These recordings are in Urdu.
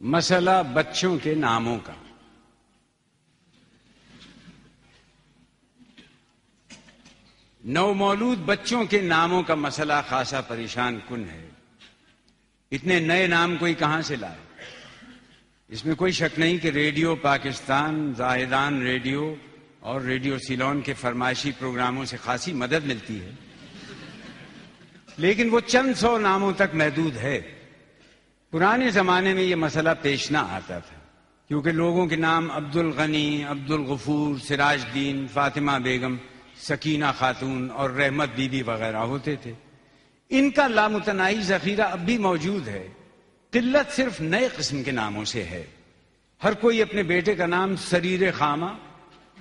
مسئلہ بچوں کے ناموں کا۔ نو مولود بچوں کے ناموں کا مسئلہ خاصا پریشان کن ہے۔ اتنے نئے نام کوئی کہاں سے لائے؟ اس میں کوئی شک نہیں کہ ریڈیو پاکستان زاہدان ریڈیو اور ریڈیو سیلون کے فرمائشی پروگراموں سے خاصی مدد ملتی ہے۔ لیکن وہ چند سو ناموں تک محدود ہے۔ پرانے زمانے میں یہ مسئلہ پیش نہ آتا تھا، کیونکہ لوگوں کے نام عبد الغنی عبد الغفور سراج دین فاطمہ بیگم، سکینہ خاتون اور رحمت بی بی وغیرہ ہوتے تھے۔ ان کا لامتنائی ذخیرہ اب بھی موجود ہے۔ قلت صرف نئے قسم کے ناموں سے ہے۔ ہر کوئی اپنے بیٹے کا نام سریر خامہ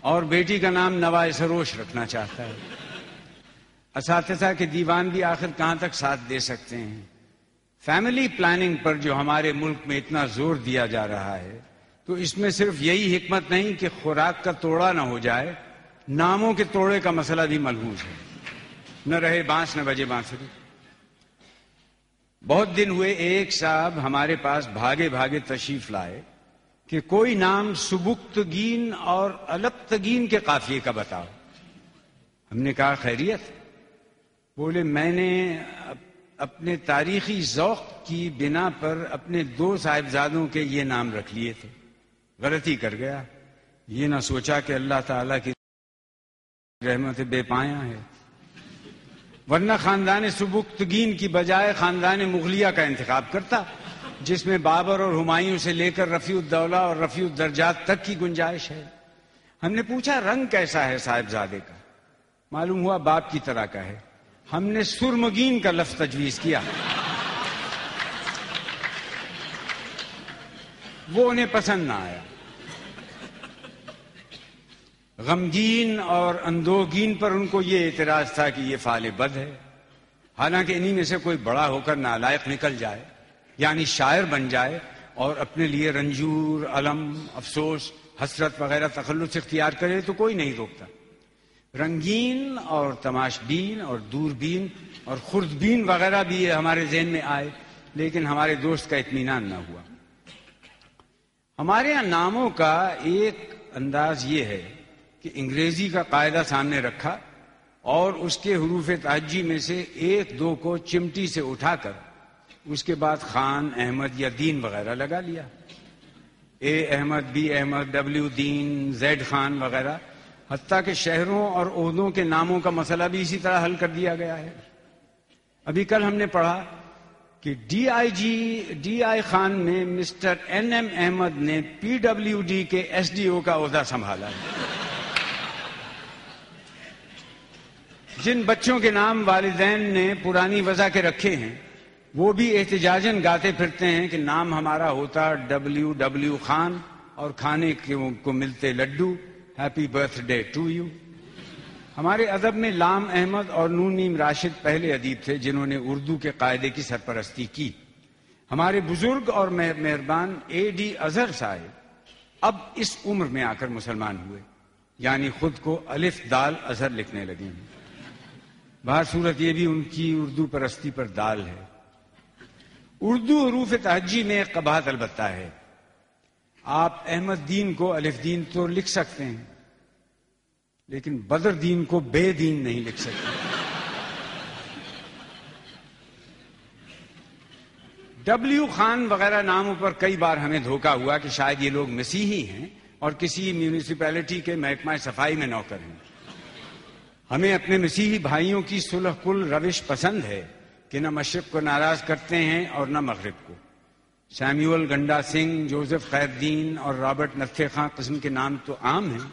اور بیٹی کا نام نوائے سروش رکھنا چاہتا ہے۔ اساتذہ کے دیوان بھی آخر کہاں تک ساتھ دے سکتے ہیں؟ فیملی پلاننگ پر جو ہمارے ملک میں اتنا زور دیا جا رہا ہے، تو اس میں صرف یہی حکمت نہیں کہ خوراک کا توڑا نہ ہو جائے، ناموں کے توڑے کا مسئلہ بھی ملحوظ ہے۔ نہ رہے بانس، نہ بجے بانسری بہت دن ہوئے، ایک صاحب ہمارے پاس بھاگے بھاگے تشریف لائے کہ کوئی نام سبکتگین اور الپتگین کے قافیے کا بتاؤ۔ ہم نے کہا، خیریت؟ بولے، میں نے اپنے تاریخی ذوق کی بنا پر اپنے دو صاحبزادوں کے یہ نام رکھ لیے تھے۔ غلطی کر گیا۔ یہ نہ سوچا کہ اللہ تعالی کی رحمت بے پایا ہے ورنہ خاندان سبکتگین کی بجائے خاندان مغلیہ کا انتخاب کرتا، جس میں بابر اور ہمایوں سے لے کر رفیع الدولہ اور رفیع الدرجات تک کی گنجائش ہے۔ ہم نے پوچھا، رنگ کیسا ہے صاحبزادے کا؟ معلوم ہوا باپ کی طرح کا ہے۔ ہم نے سرمگین کا لفظ تجویز کیا۔ وہ انہیں پسند نہ آیا۔ غمگین اور اندوگین پر ان کو یہ اعتراض تھا کہ یہ فال بد ہے۔ حالانکہ انہی میں سے کوئی بڑا ہو کر نالائق نکل جائے یعنی شاعر بن جائے اور اپنے لیے رنجور، علم، افسوس، حسرت وغیرہ تخلص اختیار کرے تو کوئی نہیں روکتا۔ رنگین اور تماش بین اور دوربین اور خوردبین وغیرہ بھی ہمارے ذہن میں آئے، لیکن ہمارے دوست کا اطمینان نہ ہوا۔ ہمارے یہاں ناموں کا ایک انداز یہ ہے کہ انگریزی کا قاعدہ سامنے رکھا اور اس کے حروف تاجی میں سے ایک دو کو چمٹی سے اٹھا کر اس کے بعد خان، احمد یا دین وغیرہ لگا لیا۔ A Ahmad, B Ahmad, W Din, Z Khan وغیرہ۔ حتیٰ کہ شہروں اور عہدوں کے ناموں کا مسئلہ بھی اسی طرح حل کر دیا گیا ہے۔ ابھی کل ہم نے پڑھا کہ D I G D I Khan میں مسٹر این ایم احمد نے پی ڈبلیو ڈی کے ایس ڈی او کا عہدہ سنبھالا ہے۔ جن بچوں کے نام والدین نے پرانی وضع کے رکھے ہیں، وہ بھی احتجاجن گاتے پھرتے ہیں کہ نام ہمارا ہوتا ڈبلیو ڈبلیو خان اور کھانے کو ملتے لڈو۔ Happy birthday to you ہمارے ادب میں لام احمد اور نون نیم راشد پہلے ادیب تھے جنہوں نے اردو کے قاعدے کی سرپرستی کی۔ ہمارے بزرگ اور مہربان اے ڈی اظہر صاحب اب اس عمر میں آ کر مسلمان ہوئے۔ یعنی خود کو الف دال اظہر لکھنے لگے ہیں باہر صورت یہ بھی ان کی اردو پرستی پر دال ہے۔ اردو حروف تہجی میں قباحت البتہ ہے۔ آپ احمد دین کو الف دین تو لکھ سکتے ہیں، لیکن بدر دین کو بے دین نہیں لکھ سکتے۔ ڈبلیو خان وغیرہ ناموں پر کئی بار ہمیں دھوکا ہوا کہ شاید یہ لوگ مسیحی ہیں اور کسی میونسپیلٹی کے محکمہ صفائی میں نوکر ہیں۔ ہمیں اپنے مسیحی بھائیوں کی سلح کل روش پسند ہے کہ نہ مشرق کو ناراض کرتے ہیں اور نہ مغرب کو۔ سیمیول گنڈا سنگھ، جوزف خیردین اور رابرٹ نتھے خان قسم کے نام تو عام ہیں۔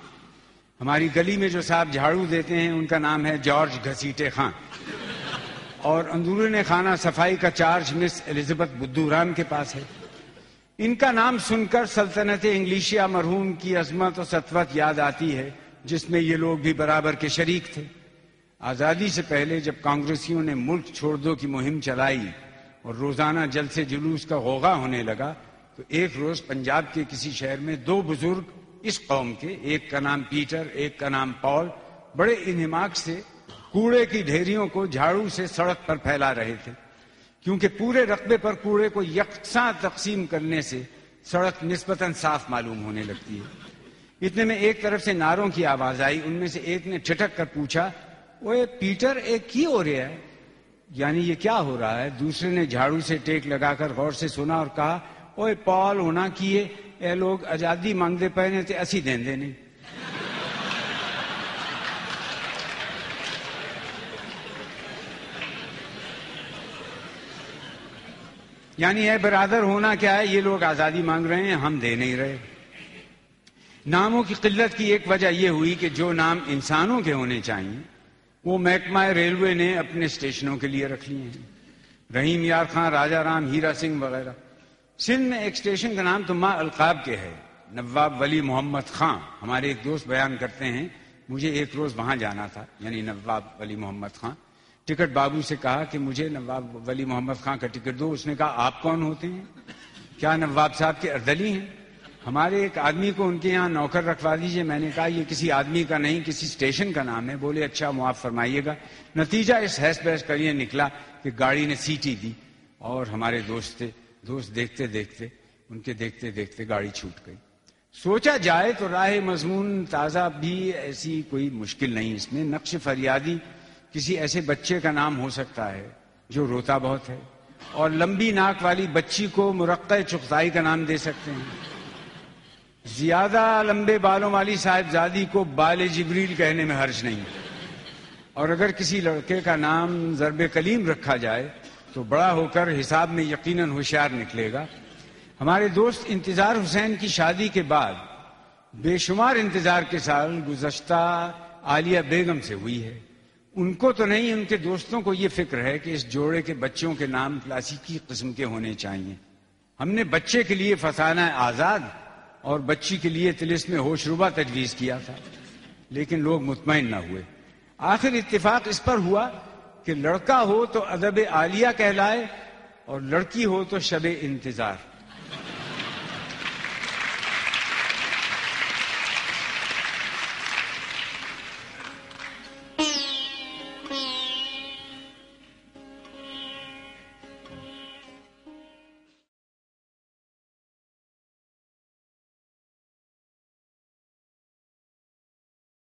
ہماری گلی میں جو صاحب جھاڑو دیتے ہیں، ان کا نام ہے جارج گھسیٹے خان اور اندرون خانہ صفائی کا چارج مس الزبتھ بدو رام کے پاس ہے۔ ان کا نام سن کر سلطنت انگلیشیا مرحوم کی عظمت و سطوت یاد آتی ہے، جس میں یہ لوگ بھی برابر کے شریک تھے۔ آزادی سے پہلے جب کانگریسیوں نے ملک چھوڑ دو کی مہم چلائی اور روزانہ جل سے جلوس کا غوغا ہونے لگا تو ایک روز پنجاب کے کسی شہر میں دو بزرگ اس قوم کے، ایک کا نام پیٹر، ایک کا نام پال، بڑے انہماک سے کوڑے کی ڈھیریوں کو جھاڑو سے سڑک پر پھیلا رہے تھے۔ کیونکہ پورے رقبے پر کوڑے کو یکساں تقسیم کرنے سے سڑک نسبتاً صاف معلوم ہونے لگتی ہے۔ اتنے میں ایک طرف سے ناروں کی آواز آئی، ان میں سے ایک نے چھٹک کر پوچھا وہ پیٹر، ایک کی ہو رہا ہے؟ یعنی یہ کیا ہو رہا ہے؟ دوسرے نے جھاڑو سے ٹیک لگا کر غور سے سنا اور کہا وہ پال، ہونا کیے اے لوگ، آزادی مانگتے پے نے تے اسی دیں دے نہیں یعنی اے برادر، ہونا کیا ہے؟ یہ لوگ آزادی مانگ رہے ہیں، ہم دے نہیں رہے۔ ناموں کی قلت کی ایک وجہ یہ ہوئی کہ جو نام انسانوں کے ہونے چاہیے وہ محکمہ ریلوے نے اپنے اسٹیشنوں کے لیے رکھ لیے ہیں۔ رحیم یار خان، راجا رام، ہیرا سنگھ وغیرہ۔ سندھ میں ایک اسٹیشن کا نام تو ماں القاب کے ہے۔ نواب ولی محمد خان ہمارے ایک دوست بیان کرتے ہیں، مجھے ایک روز وہاں جانا تھا یعنی نواب ولی محمد خان۔ ٹکٹ بابو سے کہا کہ مجھے نواب ولی محمد خان کا ٹکٹ دو، اس نے کہا، آپ کون ہوتے ہیں؟ کیا نواب صاحب کے اردلی ہیں؟ ہمارے ایک آدمی کو ان کے یہاں نوکر رکھوا دیجیے۔ میں نے کہا، یہ کسی آدمی کا نہیں، کسی اسٹیشن کا نام ہے۔ بولے اچھا معاف فرمائیے گا۔ نتیجہ اس حیث بحث کر یہ نکلا کہ گاڑی نے سیٹی دی اور ہمارے دوست تھے۔ دوست دیکھتے دیکھتے، ان کے دیکھتے دیکھتے گاڑی چھوٹ گئی۔ سوچا جائے تو راہ مضمون تازہ بھی ایسی کوئی مشکل نہیں۔ اس میں نقش فریادی کسی ایسے بچے کا نام ہو سکتا ہے جو روتا بہت ہے اور لمبی ناک والی بچی کو مرقع چختائی کا نام دے سکتے ہیں۔ زیادہ لمبے بالوں والی صاحبزادی کو بال جبریل کہنے میں حرج نہیں۔ اور اگر کسی لڑکے کا نام ضرب کلیم رکھا جائے، تو بڑا ہو کر حساب میں یقیناً ہوشیار نکلے گا۔ ہمارے دوست انتظار حسین کی شادی کے بعد بے شمار انتظار کے سال گزشتہ عالیہ بیگم سے ہوئی ہے۔ ان کو تو نہیں، ان کے دوستوں کو یہ فکر ہے کہ اس جوڑے کے بچوں کے نام کلاسیکی قسم کے ہونے چاہیے۔ ہم نے بچے کے لیے فسانہ آزاد اور بچی کے لیے تلس میں ہوش ربا تجویز کیا تھا۔ لیکن لوگ مطمئن نہ ہوئے۔ آخر اتفاق اس پر ہوا کہ لڑکا ہو تو ادب عالیہ کہلائے اور لڑکی ہو تو شب انتظار۔